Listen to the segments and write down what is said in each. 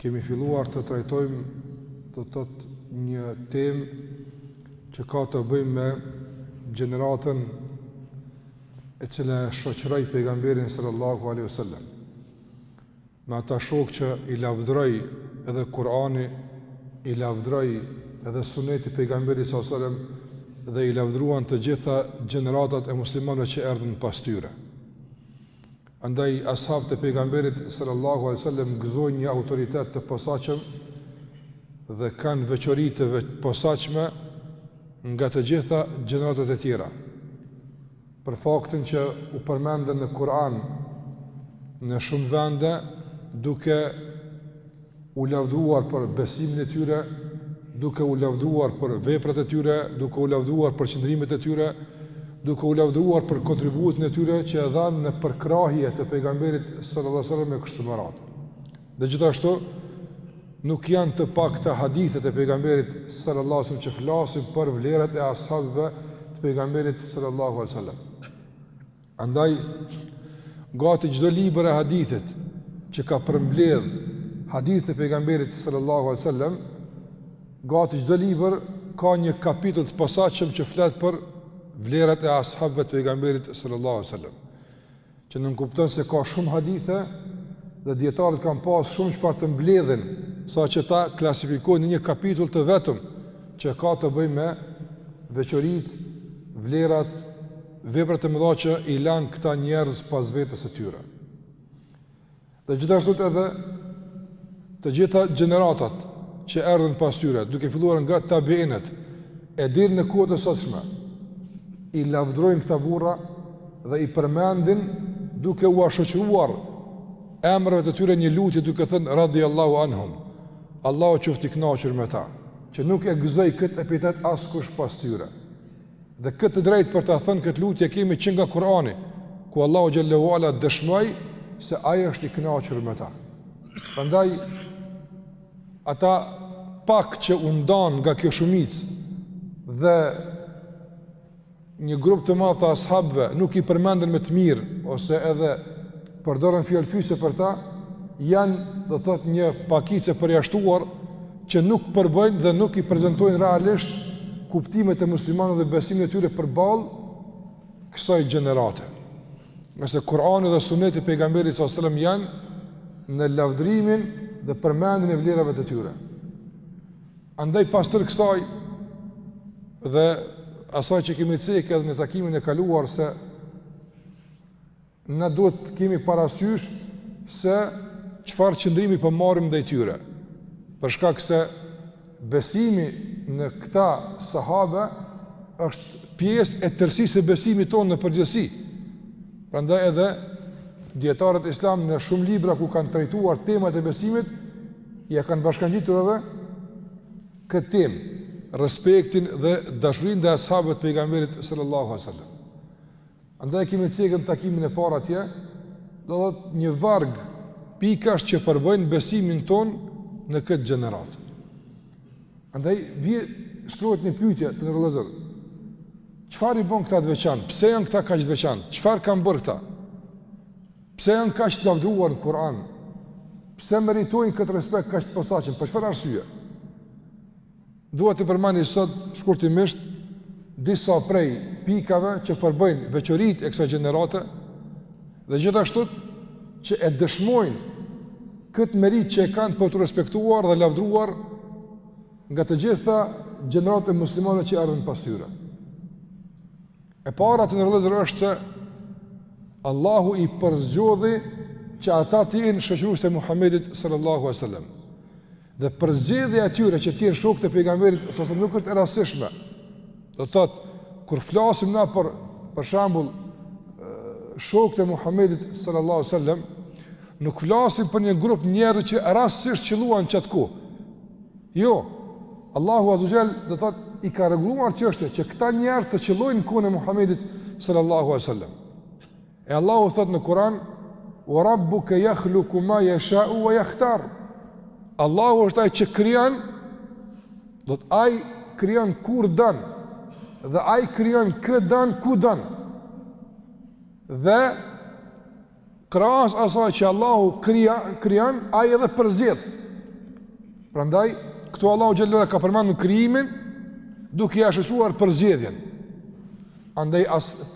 Kemi filluar të trajtojmë do të thotë një temë që ka të bëjë me gjeneratën e cila e shoqëroi pejgamberin sallallahu alaihi wasallam. Me ata shokë që i lavdëroi edhe Kurani, i lavdëroi edhe Suneti i pejgamberit sallallahu alaihi wasallam dhe i lavdëruan të gjitha gjeneratat e muslimanëve që erdhën pas tyre. Andaj ashabët e Pejgamberit sallallahu alejhi ve sellem gëzojnë një autoritet të posaçëm dhe kanë veçori të posaçme nga të gjitha gjeneratat e tjera. Për faktin që u përmendën në Kur'an në shumë vende duke u lavduar për besimin e tyre, duke u lavduar për veprat e tyre, duke u lavduar për qëndrimet e tyre, duke u lavduar për kontributin e tyre që e dhanë në përkrahje të pejgamberit sallallahu alajhi wasallam e kështu me radhë. Dhe gjithashtu nuk janë të pakta hadithet e pejgamberit sallallahu alajhi wasallam që flasin për vlerat e ashabëve të pejgamberit sallallahu alajhi wasallam. Andaj, gati çdo libër e hadithit që ka përmbledh hadithet e pejgamberit sallallahu alai sallam, gati çdo libër ka një kapitull të posaçëm që flet për vlerat e ashabëve të pejgamberit sallallahu alai sallam, që nënkupton se ka shumë hadithe dhe dijetarët kanë pas shumë çfarë të mbledhin saqë ta klasifikojnë në një kapitull të vetëm që ka të bëjmë me veçoritë, vlerat, Veprat e mëdha që i lanë këta njerëz pas vetes së tyre. Dhe gjithashtu edhe të gjitha gjeneratat që erdhën pas tyre, duke filluar nga tabiinët e deri në kohët e sotshme, i lavdrojnë këta burra dhe i përmendin duke ua shoqëruar emrave të tyre një lutje duke thënë radiallahu anhum, Allahu qoftë i kënaqur me ta, që nuk e gëzoi këtë epitet askush pas tyre. Dhe këtë të drejtë për ta thënë këtë lutje kemi që nga Kurani, ku Allahu Xhelle ve Ala dëshmoi se ai është i kënaqur me ta. Prandaj, ata pak që u ndanë nga kjo shumicë dhe një grup të madh të ashabëve nuk i përmendën me të mirë ose edhe përdorën fjalë fyese për ta, janë, do të thotë, një pakicë e përjashtuar që nuk përbëjnë dhe nuk i prezantojnë realisht kuptimet e muslimanëve dhe besimin e tyre përballë kësaj gjenerate. Nëse Kurani dhe Suneti i pejgamberit alejhi selam janë në lavdrimin dhe përmendjen e vlerave të tyre. Andaj pas tërë kësaj dhe asaj që kemi cekë edhe në takimin e kaluar se Na duhet të kemi parasysh se çfarë qëndrimi po marrim ndaj tyre. Për shkak se besimi në këta sahabe është pjesë e tërësisë së besimit tonë në përgjithësi. Prandaj edhe dietarët islam në shumë libra ku kanë trajtuar temat e besimit, ia kanë bashkangjitur edhe këtë temë, respektin dhe dashurinë ndaj ashabëve të pejgamberit sallallahu alajhi wasallam. Andaj e kemi cek në takimin e parë atje, do të thotë një varg pikash që përbëjnë besimin tonë në këtë gjeneratë. Andaj, vjen shtrohet një pyetje të nderuar vëllezër, çfarë i bon këta të veçantë, pse janë këta kaq të veçantë, çfarë kanë bërë këta, pse janë kaq të lavdëruar në Kur'an, pse meritojnë këtë respekt kaq të posaçëm, për çfarë arsye? Duhet t'i përmendim sot, shkurtimisht, disa prej pikave që përbëjnë veçoritë e kësaj gjenerate, dhe gjithashtu që e dëshmojnë këtë meritë që e kanë për t'u respektuar dhe lavdëruar nga të gjitha gjeneratat muslimane që erdhën pas tyre. E para të nderuar vëllezër është se Allahu i përzgjodhi që ata të jenë shoqërues të Muhammedit sallallahu a sallam. Dhe përzgjedhja e tyre që të jenë shokë të pejgamberit sallallahu alajhi wasallam nuk është e rastishme. Do të thotë kur flasim na për për shembull shokët e Muhamedit sallallahu alajhi wasallam, nuk flasim për një grup njerëz që rastësisht qëlluan qat kohë. Jo. Allahu azza wa jall do të thotë i ka rregulluar çështjen që këta njerëz të qëllojnë kohën e Muhamedit sallallahu alajhi wasallam. E Allahu thotë në Kur'an: "Wa rabbuka yakhluqu ma yasha'u wa yakhtar." Allahu është ai që krijon, do të thotë ai krijon kur don dhe ai krijon kë don ku don. Dhe krahas asaj që Allahu krija, krijon, ai edhe përzgjedh. Prandaj këtu Allahu jalla wa ala ka përmendur krijimin duke ia shoqëruar përzgjedhjen. Andaj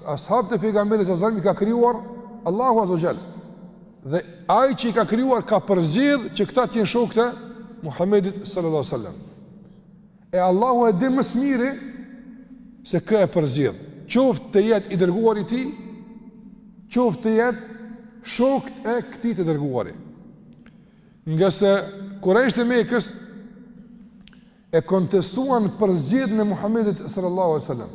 ashabët e pejgamberit sallallahu alaihi wasallam i ka krijuar Allahu azza wa jall. Dhe ai që i ka krijuar ka përzgjedh që këta të jenë shokët e Muhamedit sallallahu alaihi wasallam. E Allahu e di më së miri se kë e përzgjedh. Qoftë të jetë i dërguari i tij, qoftë të jetë shokët e këtij të dërguari. Ngase kurejshët e Mekës e kontestuan përzgjedhjen e Muhamedit sallallahu alaihi wasallam.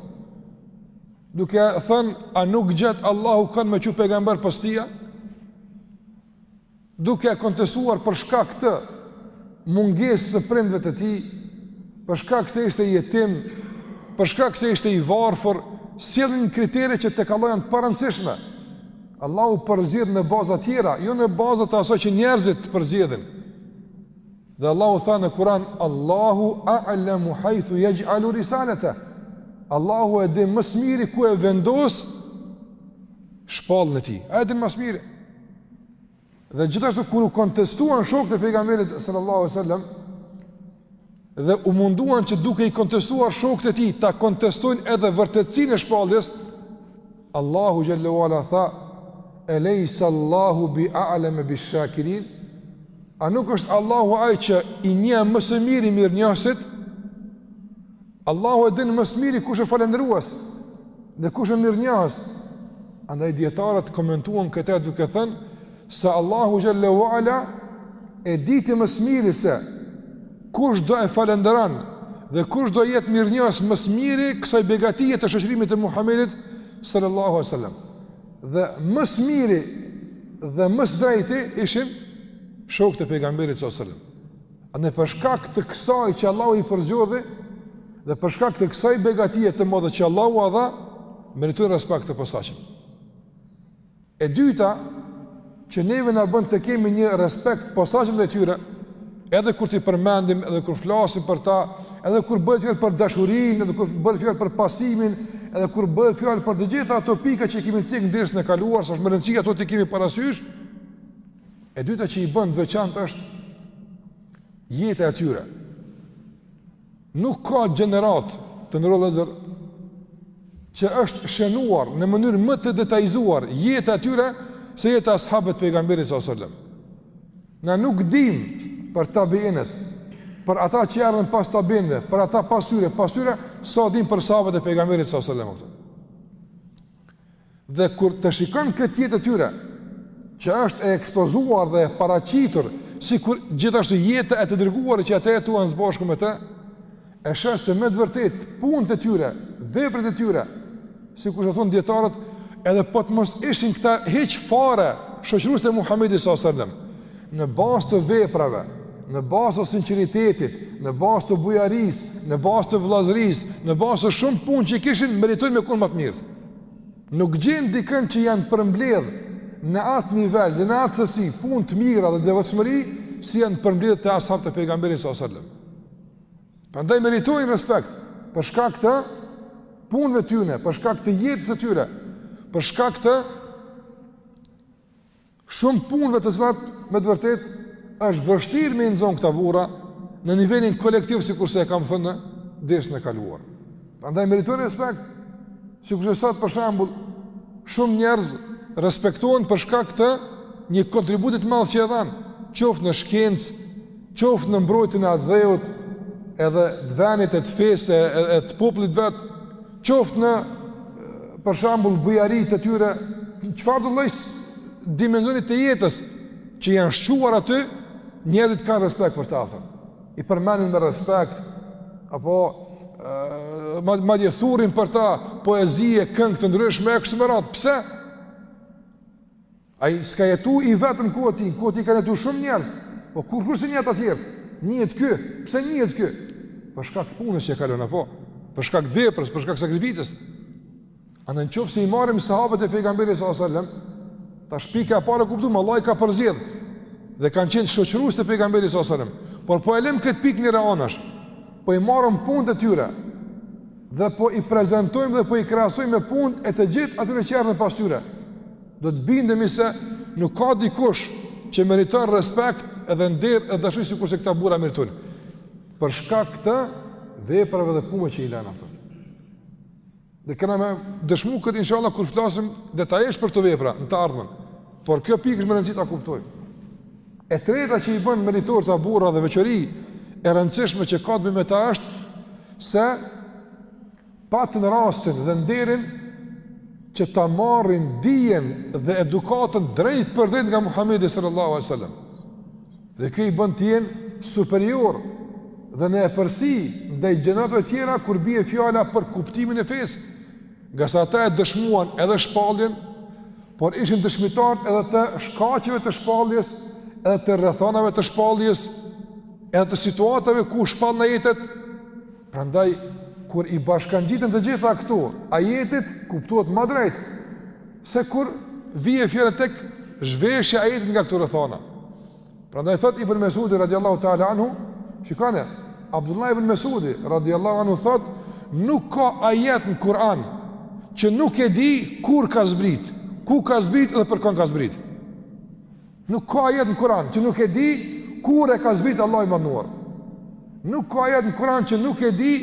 Duke thënë, a nuk gjeti Allahu kënd me çu pejgamber pos tija? Duke e kontestuar për shkak të mungesës së prindve të tij, për shkak se ishte jetim, për shkak se ishte i varfër, sillnin kritere që tek Allahu janë të parëndësishme. Allahu përzgjedh në baza tjera, jo në baza të asaj që njerëzit përzgjedhin. Dhe Allahu tha në Kur'an, Allahu a'lamu haythu yaj'alu risalata. Allahu e din më së miri ku e vendos shpalljen e tij. Ai e din më së miri. Dhe gjithashtu kur u kontestuan shokët e pejgamberit sallallahu alaihi wasallam dhe u munduan që duke i kontestuar shokët e tij ta kontestojnë edhe vërtetësinë e shpalljes, Allahu xhel-le ue ala tha, Elejsa Allahu bi a'lame bi shakirin, A nuk është Allahu ai që i njeh më së miri mirënjohësit? Allahu e din më së miri kush është falendërues dhe kush është mirënjohës. Andaj dietarët komentuan këtë duke thënë Se Allahu xhel-le ue ala e diti më së miri se kush do e falënderon dhe kush do jetë mirënjohës më së miri kësaj begatije të shoqërimit të Muhamedit sallallahu alaihi wasallam. Dhe më së miri dhe më së drejti ishin shokët e pejgamberit sallallahu alaihi wasallam. Andaj për shkak të kësaj që Allahu i përzgjodhi dhe për shkak të kësaj begatije të madhe që Allahu ua dha, meritojnë respekt të posaçëm. E dyta, që neve na bën të kemi një respekt të posaçëm ndaj tyre, edhe kur t'i përmendim, edhe kur flasim për ta, edhe kur bëhet fjalë për dashurinë, edhe kur bëhet fjalë për pasimin, edhe kur bëhet fjalë për të gjitha ato pika që i kemi cek në dersin e kaluar, sa është me rëndësi ato t'i kemi parasysh. E dyta që i bën të veçantë është jeta e tyre. Nuk ka gjeneratë, të nderuar vëllezër, që është shënuar në mënyrë më të detajzuar jeta e tyre, se jeta e sahabëve të pejgamberit s.a.s. Na nuk dim për tabiinët, për ata që erdhën pas tabiinëve, për ata pas tyre, pas tyre, sa dim për sahabët e pejgamberit s.a.s. Dhe kur të shikon këtë jetë të tyre, që është e ekspozuar dhe e paraqitur, sikur gjithashtu jeta e të dërguarit që ata jetuan së bashku me të, e sheh se me të vërtetë punët e tyre, veprat e tyre, sikur që thonë dietarët, edhe po të mos ishin këta hiç fare shoqërues të Muhamedit sallallahu alajhi wasallam, në bazë të veprave, në bazë të sinqeritetit, në bazë të bujarisë, në bazë të vëllazërisë, në bazë të shumë punë që i kishin meritojnë me kon më të mirët. Nuk gjen dikënd që janë përmbledhë në atë nivel dhe në atë sësi punë të mira dhe devotshmëri si janë përmbledhë te ashabët e pejgamberit sa sallam. Prandaj meritojnë respekt për shkak të punëve tyre, për shkak të jetës së tyre, për shkak të Shumë punëve të cilat me të vërtetë është vështirë me i nxon këta burra në nivelin kolektiv sikurse e kam thënë në dersën e kaluar. Prandaj meritojnë respekt. Sikurse sot për shembull shumë njerëz respektohen për shkak të një kontributi të madh që e dhanë, qoftë në shkencë, qoftë në mbrojtjen e atdheut, edhe të venit e të fesë e të popullit të vet. qoftë në për shembull bujari të tyre, çfarëdo lloj dimensioni të jetës që janë shquar aty, njerëzit kanë respekt për ta. I përmendin me respekt apo ë madje thurin për ta poezi e këngë të ndryshme e kështu me radhë. Pse? Ai s'ka jetu i vetëm ku aty, ku aty kanë jetu shumë njerëz, po kurkush s'i njeh ata tjerë, njihet ky, pse njihet ky, për shkak të punës që e ka lon, apo, për shkak të veprës, për shkak të sakrificës, andaj në qoftë se i marrim sahabët e pejgamberi s.a.s. Tash pika e parë kuptojmë Allahu i ka përzgjedh, dhe kanë qenë shoqërues të pejgamberi s.a.s. Por po e lëmë këtë pikë njëherë anash, po i marrim punët e tyre, dhe po i prezantojmë dhe po i krahasojmë me punët e të gjithë atyre që erdhën pas tyre, do të bindemi se nuk ka dikush që meriton respekt edhe nder edhe dashuri sikurse këta burra meritojnë. Për shkak të veprave dhe punëve që i lanë ata. Dhe kena me dëshmu këtë inshallah kur flasim detajisht për këto vepra në të ardhmen. Por kjo pikë është me rëndësi ta kuptojmë. E treta që i bën meritor ta burra dhe veçori e rëndësishme që ka të bëjë me ta është se patën rastin dhe nderin që ta marrin dijen dhe edukatën drejtpërdrejt nga Muhamedi sallallahu alaihi wasallam. Dhe kjo i bën të jenë superior dhe në epërsi ndaj gjeneratave tjera kur bie fjala për kuptimin e fesë. Ngase ata e dëshmuan edhe shpalljen, por ishin dëshmitarë edhe të shkaqeve të shpalljes, edhe të rrethanave të shpalljes, edhe të situatave ku shpallen ajetet, prandaj, kur i bashkangjiten të gjitha këto ajetit kuptohet ma drejt, se kur vjen fjala tek zhveshja e ajetit nga këto rrethana. Prandaj thot Ibn Mesudi radiallahu ta'ala anhu, shikoni, Abdullah Ibn Mesudi radiallahu anhu thot, nuk ka ajet në Kur'an që nuk e di kur ka zbrit, ku ka zbrit dhe për kon ka zbrit. Nuk ka ajet në Kur'an që nuk e di kur e ka zbrit Allahu i madhnuar. Nuk ka ajet në Kur'an që nuk e di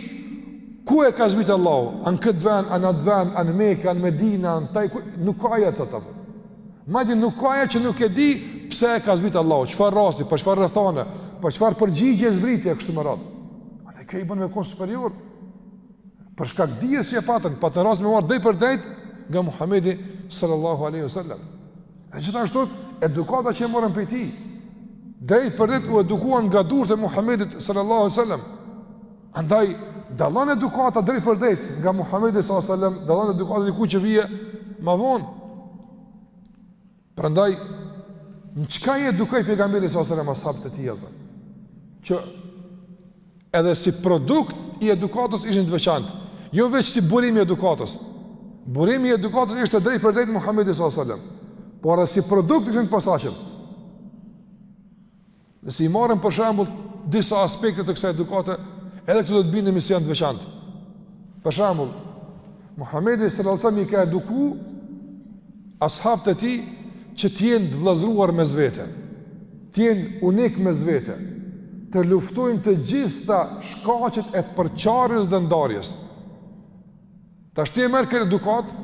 ku e ka zbrit Allahu, a në këtë ven, a në atë ven, a në Meke, a në Medine, a në Taif, ku... nuk ka ajet të të Madje nuk ka ajet që nuk e di pse e ka zbrit Allahu, çfarë rasti, për çfarë rrethane, për çfarë përgjigje zbriti kështu me radhë. E kjo i bën me kon superior. Për shkak dijes që e patën, patën rastin me marr drejtpërdrejt nga Muhamedi sallallahu alaihi wasallam. E gjithashtu edukata që e morën prej tij, drejtpërdrejt u edukuan nga durët e Muhamedit sallallahu alaihi wasallam. Andaj, dallon edukata drejtpërdrejt nga Muhammedi s.a.s. Dallon edukata diku që vije ma vonë. Prandaj, në çka i edukoi pejgamberi s.a.s. ashabët e tij, e që edhe si produkt i edukatës ishin të veçantë, jo veç si burim i edukatës. Burimi i edukatës ishte drejtpërdrejt Muhammedi s.a.s. Por edhe si produkt ishin të posaçëm. Nëse i marrim për shembull disa aspekte të kësaj edukate, edhe këtu do të bindemi se janë të veçantë. Për shembull, Muhamedi sallallahu alajhi wasallam i ka edukuar ashabët e tij që të jenë të vëllazëruar mes vete, të jenë unik mes vete, të luftojnë të gjitha shkaqet e përçarjes dhe ndarjes. Tash ti e merr këtë edukatë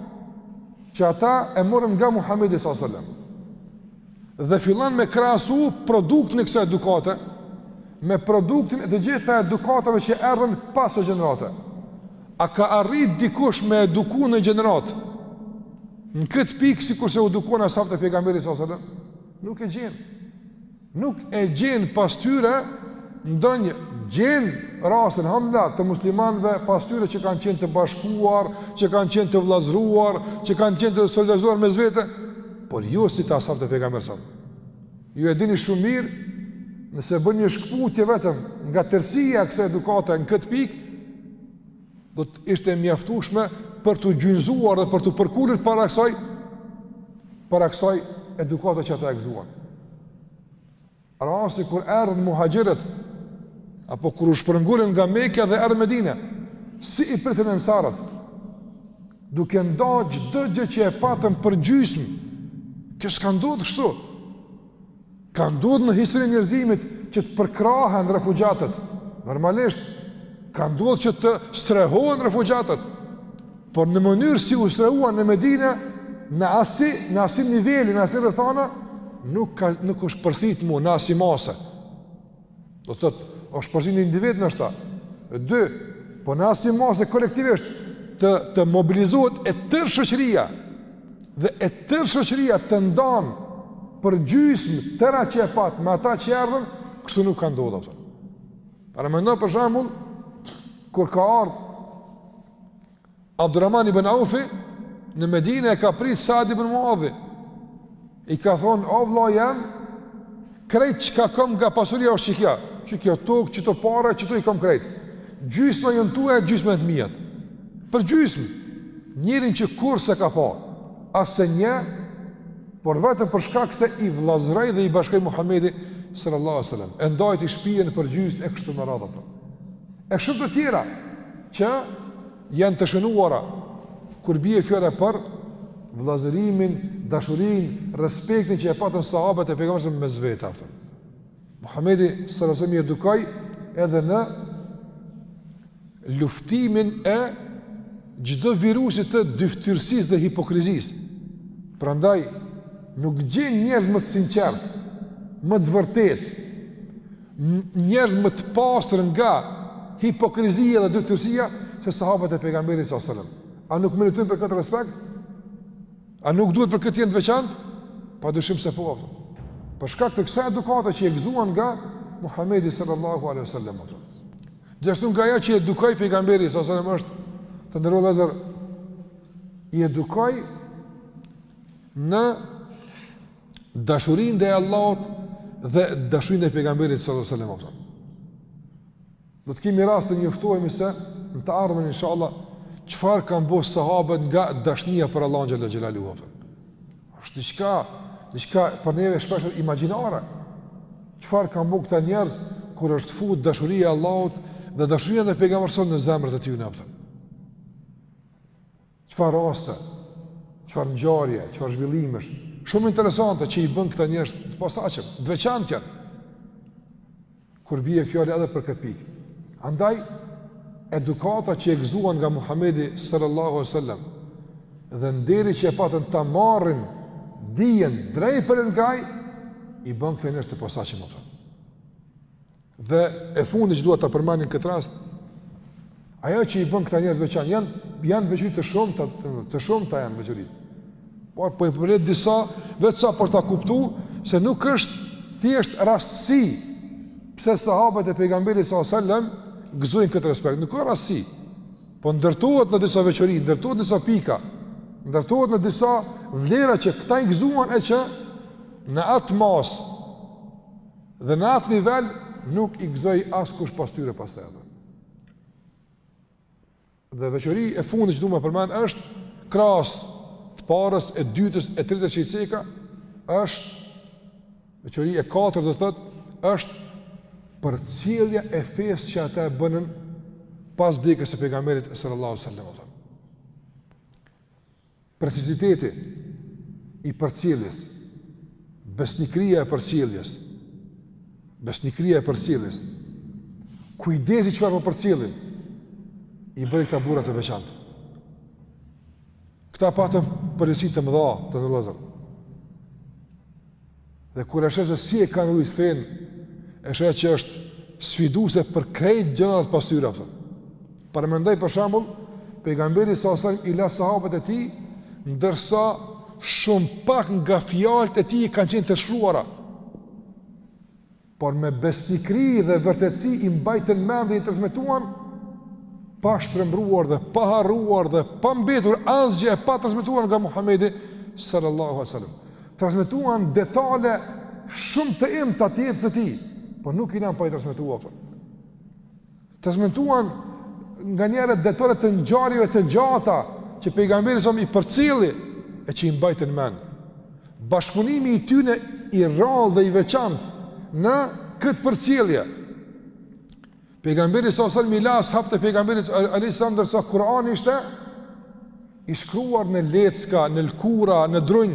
që ata e morën nga Muhamedi sallallahu alajhi wasallam. Dhe fillon me krahasu produktin e kësaj edukate me produktin e të gjitha edukatave që erdhën pas asaj gjenerate. A ka arrit dikush me eduku një gjeneratë në këtë pikë sikurse u edukuan ashabët e pejgamberit sallallahu alajhi wasallam? Nuk e gjen. Nuk e gjen pas tyre ndonjë gjen raste n'xhamla të muslimanëve pas tyre që kanë qenë të bashkuar, që kanë qenë të vëllazëruar, që kanë qenë të solidarizuar mes vete, por jo si te ashabët e pejgamberit sa. Ju e dini shumë mirë nëse bën një shkëputje vetëm nga tërësia e kësaj edukate në këtë pikë, do të ishte e mjaftueshme për t'u gjunjëzuar dhe për t'u përkulur para kësaj para kësaj edukate që ata e gëzuan. Rasti kur erdhën muhaxhirët apo kur u shpërngulën nga Mekka dhe erdhën në Medinë, si i pritën ansarët? Duke nda çdo gjë që e patën për gjysmë. Kjo s'ka ndodh kështu. Ka ndodhur në historinë e njerëzimit që të përkrahen refugjatët. Normalisht ka ndodhur që të strehohen refugjatët. Por në mënyrën si u strehuan në Medinë, në asnjë në asnjë nivel, në asnjë rrethanë nuk ka nuk është përsërit më në asnjë masë. Do të thotë, është përsërit individ ndoshta. E dy, po në asnjë masë kolektivisht të, të mobilizohet e tërë shoqëria dhe e tërë shoqëria të ndan për gjysmë tërë atë që e pat me ata që erdhën, kështu nuk ka ndodh, a kupton. Paramendo për shembull, kur ka ardh Abdurrahman ibn Aufi në Medinë e ka prit Sa'd ibn Muadhi. I ka thonë, o vlla jem, krejt çka kom nga pasuria është qikjo, qikjo tokë, qito pare, qito i kom krejt. Gjysma jonë tua e gjysma jon të mijat. Për gjysmë, njerin që kurrë s'e ka pa, as e njeh, por vetëm për shkak se i vllazëroi dhe i bashkoi Muhammedi sallallahu sallam. E ndajti shpijën për gjysmë e kështu me radhë. E shumë të tjera, që janë të shënuara kur bie fjala për vëllazërimin, dashurinë, respektin që e patën sahabët e pejgamberit mes vete, a kupton. Muhamedi sallallahu alaihi wasallam i edukoi edhe në luftimin e çdo virusi të dyfytyrësisë dhe hipokrizisë. Prandaj nuk gjen njerëz më të sinqertë, më të vërtetë, njerëz më të pastër nga hipokrizia dhe dyfytyrësia se sahabët e pejgamberit sallallahu alajhi wasallam. A nuk meritojnë për këtë respekt? A nuk duhet për këtë të jenë të veçantë? Pa dyshim se po. Për shkak të kësaj edukate që e gëzuan nga Muhamedi sallallahu alajhi wasallam. Gjithashtu nga ajo që i edukoi pejgamberi sallallahu alajhi wasallam është të nderuar vllezër i edukoi në dashurinë ndaj Allahut dhe dashurinë ndaj pejgamberit sallallahu alajhi wasallam. Do të kemi rast të njoftohemi se në të ardhmen inshallah çfarë kanë bërë sahabët nga dashnia për Allahun xhelle xhelaluhu a kupton. Është diçka, diçka për neve shpeshherë imagjinare. Çfarë kanë bërë këta njerëz kur është fut dashuria e Allahut dhe dashuria ndaj pejgamberit në zemrat e tyre a kupton. Çfarë raste, çfarë ngjarje, çfarë zhvillimesh, shumë interesante që i bën këta njerëz të posaçëm, të veçantë janë. Kur bie fjala edhe për këtë pikë. Andaj edukata që e gëzuan nga Muhamedi sallallahu alaihi wasallam dhe nderi që e patën ta marrin dijen drejt prej nga ai i bën këta njerëz të posaçëm a kupton. Dhe e fundi që dua ta përmend në këtë rast, ajo që i bën këta njerëz veçantë janë janë veçuri të shumta, të shumta janë veçuri. Po po i përmend disa veç sa për ta kuptuar se nuk është thjesht rastësi pse sahabët e pejgamberit sallallahu alajhi wasallam gëzojnë këtë respekt. Nuk ka rastësi. Po ndërtohet në disa veçori, ndërtohet në disa pika, ndërtohet në disa vlera që këta i gëzuan e që në atë masë Dhe në atë nivel nuk i gëzoi askush pas tyre pastaj atë. Dhe veçori e fundit që du me përmend është krahas të parës e dytës e tretës që i ceka është veçori e katërt do thot është përcjellja e fesë që ata e bënën pas vdekjes së pejgamberit sallallahu alajhi wasallam Preciziteti i përcjelljes, besnikëria e përcjelljes, besnikëria e përcjelljes, kujdesi çfarë po përcjellin, i bëri këta burra të veçantë. Këta patën përgjësi të mëdha të nderuar. Dhe kur e sheh se si e kanë rujt fenë, e sheh që është sfiduse për krejt gjeneratat pas tyre, pëtëm. Paramendoj për shembull, pejgamberi sallallahu alajhi wasallam i la sahabët e tij, ndërsa shumë pak nga fjalët e tij i kanë qenë të shkruara. por me besnikëri dhe vërtetësi i mbajtën mend dhe i transmetuan pa shtrembëruar dhe pa harruar dhe pa mbetur asgjë e pa transmetuar nga Muhamedi sallallahu alaihi wasallam. Transmetuan detale shumë të imta të jetës së tij, por nuk i lanë pa i transmetuar. Transmetuan nganjëherë detale të ngjarjeve të gjata që pejgamberi sallallahu alajhi wasallam i përcilli e që i mbajtën mend. Bashkëpunimi i tyre i rrallë dhe i veçantë në këtë përcjellje. Pejgamberi sallallahu alajhi wasallam i la sahabët, pejgamberi alejhi selam, ndërsa Kur'ani ishte i shkruar në lecka, në lkura, në drunj,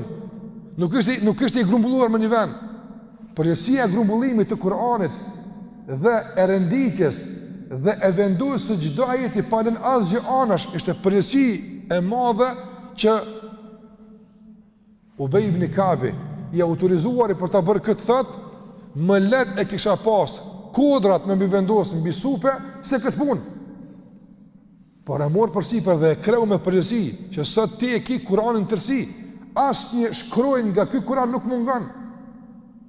nuk ishte, nuk ishte i grumbulluar në një vend. Përgjësia e grumbullimit të Kur'anit dhe e renditjes dhe e vendosjes së çdo ajeti pa lënë asgjë anash, ishte përgjësi e madhe që Ubej ibn Kabi, i autorizuari për ta bërë këtë thotë, më lehtë e kisha pas kodrat me m'i vendos mbi supe se këtë punë. Por e mor përsipër dhe e kreu me përgjësi që sot ti e ki Kur'anin tërësi. Asnjë shkronjë nga ky Kur'an nuk mungon.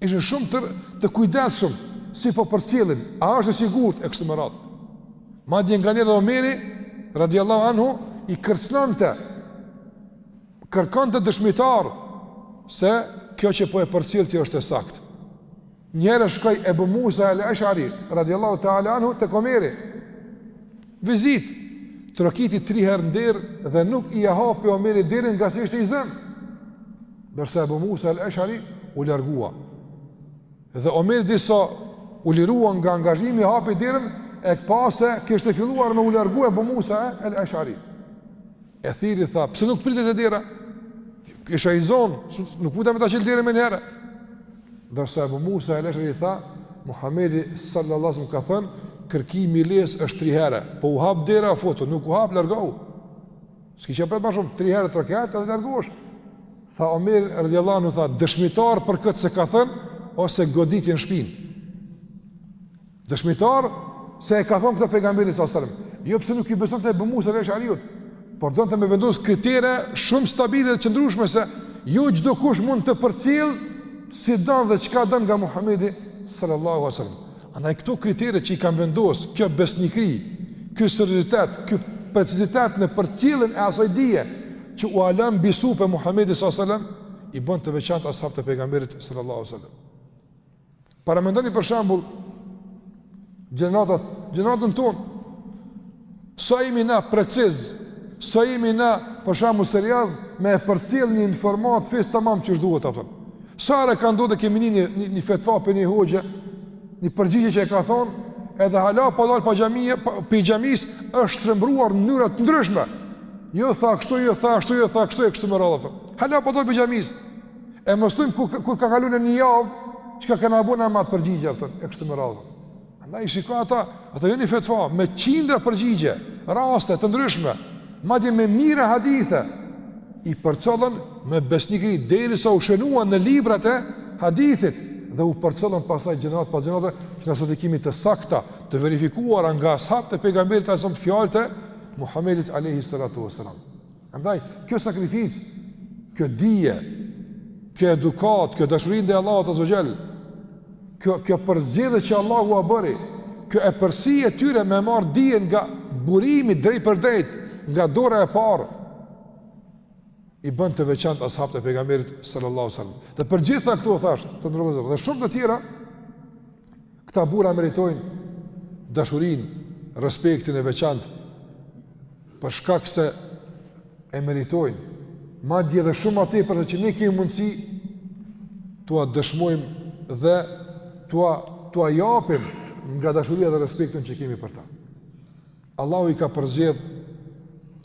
Ishin shumë të, të kujdesshëm si po përcjellin, a është e sigurt e kështu me radhë. Madje nganjëherë Omeri radhiyallahu anhu i kërcënonte kërkonte dëshmitarë se kjo që po e përcjell ti është e saktë. Njëherë shkoi Ebu Musa al-Ash'ari radhiyallahu ta'ala anhu te Omeri. Vizitë. Trokiti tri herë n'derë dhe nuk ia hapi Omeri derën ngase ishte i zënë. Ndërsa Ebu Musa el Eshari u largua. Dhe Omeri pasi u lirua nga angazhimi e hapi derën e pa se kishte filluar me u largua Ebu Musa el Eshari. E thirri tha, pse nuk prite te dera? Isha i zonë, nuk mujta me ta çelë derën menjëherë. Ndërsa Ebu Musa el Eshari tha, Muhammedi sallallasëm ka thënë, kërkimi i lejes është tri herë, po u hap dera futu, nuk u hap, largohu. S'ki çka pret ma shumë, tri herë troket, edhe largohesh. Tha Omer, radiallahu anhu, tha, dëshmitar për këtë se e ka thënë, ose të godit në shpinë. Dëshmitar se e ka thonë këtë pejgamberi salallahu selam. Jo pse nuk i besonte Ebu Musa el Eshariut, por donte me vendos kritere shumë stabile dhe të qëndrueshme se jo çdokush mund të përcjell si don dhe çka don nga Muhamedi sallallahu alaihi wasallam. Andaj këto kritere që i kanë vendos, kjo besnikëri, kjo seriozitet, kjo precizitet në përcjelljen e asaj dije që ua la mbi supe Muhamedi sallallahu alaihi wasallam i bën të veçantë ashabët e pejgamberit sallallahu alaihi wasallam. Paramendoni për shembull gje gjeneratën tonë. Sa jemi na preciz, sa jemi na për shembull serioz me e përcjell një informatë fiks tamam qysh duhet, a kupton. Sa herë ka ndodhë e kemi ni një një, një fetva pi një hoxhë, një përgjigje që e ka thonë, edhe hala pa dal pi xhamie, pi xhamisë është shtrembruar në mënyra të ndryshme. Jo tha kështu, jo tha ashtu, jo tha kështu e kështu me radhë. Hala pa dal pi xhamisë. E mos t'thojmë kur, kur ka kalu një javë, çka kena bo na me atë përgjigje, a kupton, e kështu me radhë. Andaj shiko ata, ata jo një fetva, me qindra përgjigje, raste, të ndryshme, madje me mijëra hadithe, i përcollën me besnikri, derisa u shënuan në librat e hadithit, dhe u përcollën pastaj gjeneratë pas gjenerate, që na sot i kimi të sakta, të verifikuara nga ashabët e pejgamberit asëm fjalët e Muhammedit Alejhi Salatu Veselam. Andaj, kjo sakrificë, kjo dije, kjo edukatë, kjo dashuri ndaj Allahut azze ue xhel, kjo, kjo përzgjedhje që Allahu ua bëri, kjo epërsi e tyre me marrë dije nga burimi drejtpërdrejt, nga dora e parë, i bën të veçantë ashabët e pejgamberit sallallahu alajhi wasallam. Dhe për gjitha këto thashë, të nderuar vëllezër dhe shumë të tjera Këta burra meritojnë dashurinë, respektin e veçantë për shkak se e meritojnë. Madje edhe shumë më tepër se që ne kemi mundësi t'ua dëshmojmë dhe t'ua japim nga dashuria dhe respektin që kemi për ta. Allahu i ka përzgjedh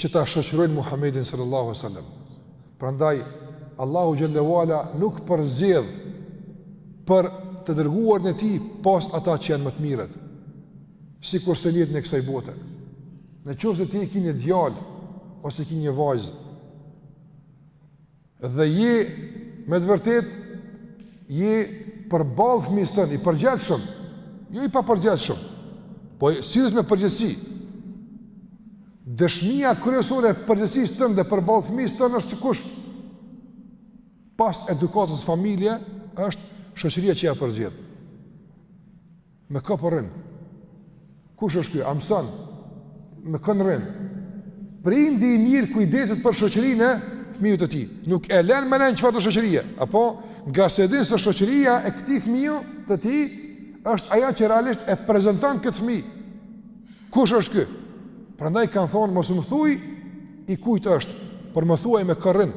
që ta shoqërojnë Muhamedin sallallahu alaihi wasallam. Prandaj Allahu xhalla wa ala nuk përzgjedh për të dërguarin e tij pos ata që janë më të mirët. Sikurse në jetën e kësaj bote. Në qoftë se ti e ke një djalë ose e ke një vajzë, Dhe je me të vërtetë përballë fëmisë tënë, i përgjegjshëm, jo i papërgjegjshëm, po sillesh me përgjegjësi. Dëshmia kryesore e përgjegjësisë tënë dhe përballë fëmisë tënë është se kush pas edukatës në familje është shoqëria që ia përzgjedh. Me kë po rrin? Kush është ky? A mëson? Me kë rrin? Prindi i mirë kujdeset për shoqërinë e fëmijës të tij. Nuk e lën me lënë çfarëdo shoqërie, apo ngase e din se shoqëria e këtij fëmiu të tij është ajo që realisht e prezanton këtë fëmijë. Kush është ky? Prandaj kanë thonë mos më thuj i kujt është, por më thuaj me kë rrin.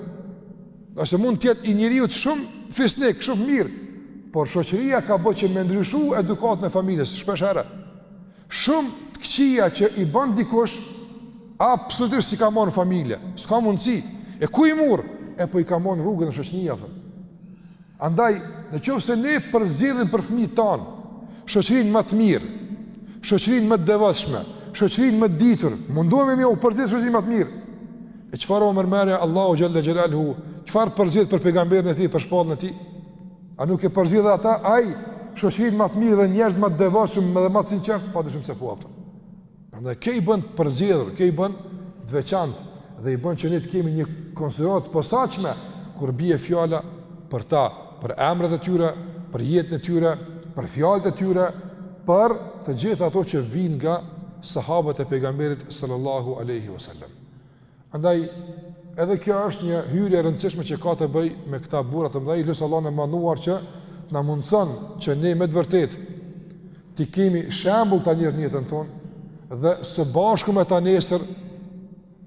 Ngase mund të jetë i njeriut shumë fisnik, shumë i mirë, por shoqëria ka bo që me ndryshu edukatën e familjes, shpesh herë. Shumë të këqia që i bën dikush, absolutisht s'i ka marrë n'familje, s'ka mundësi, e ku i murr, e po i ka marrë n'rrugë, në shoqnia, për. Andaj, në qoftë se ne përzgjedhim për fëmijët tanë shoqërinë më të mirë, shoqërinë më të devotshme, shoqërinë më të ditur, mundohemi me u përzgjedh shoqërinë më të mirë. E çfarë merr me mend Allahu xhalla xhelalu, çfarë përzgjedh për pejgamberin e tij për shpallën e tij? A nuk e përzgjedh atë ai shoqërinë më të mirë dhe njerëz më të devotshëm dhe më të sinqertë, padyshim se po ata. Prandaj kjo i bën të përzgjedhur, kjo i bën të veçantë dhe i bën që ne të kemi një konsideratë të posaçme kur bie fjala për ta, për emrat e tyre, për jetën e tyre, për fjalët e tyre, për të gjitha ato që vijnë nga sahabët e pejgamberit sallallahu alaihi wasallam. Andaj edhe kjo është një hyrje e rëndësishme që ka të bëjë me këta burra të mëdhenj, lus Allahun e madhnuar që të na mundson që ne me të vërtetë t'i kemi shembull ta në jetën tonë dhe së bashku me ta nesër të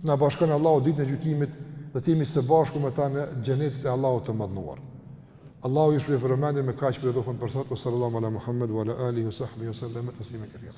na bashkon Allahu ditën e gjykimit dhe të jemi së bashku me ta në xhenetin e Allahut të madhnuar. Allahu ju shpërbleftë për vëmendje me kaq përfundojmë për sot, wa sallallahu ala Muhammed wa ala alihi wa sahbihi wa sallam taslima kathira.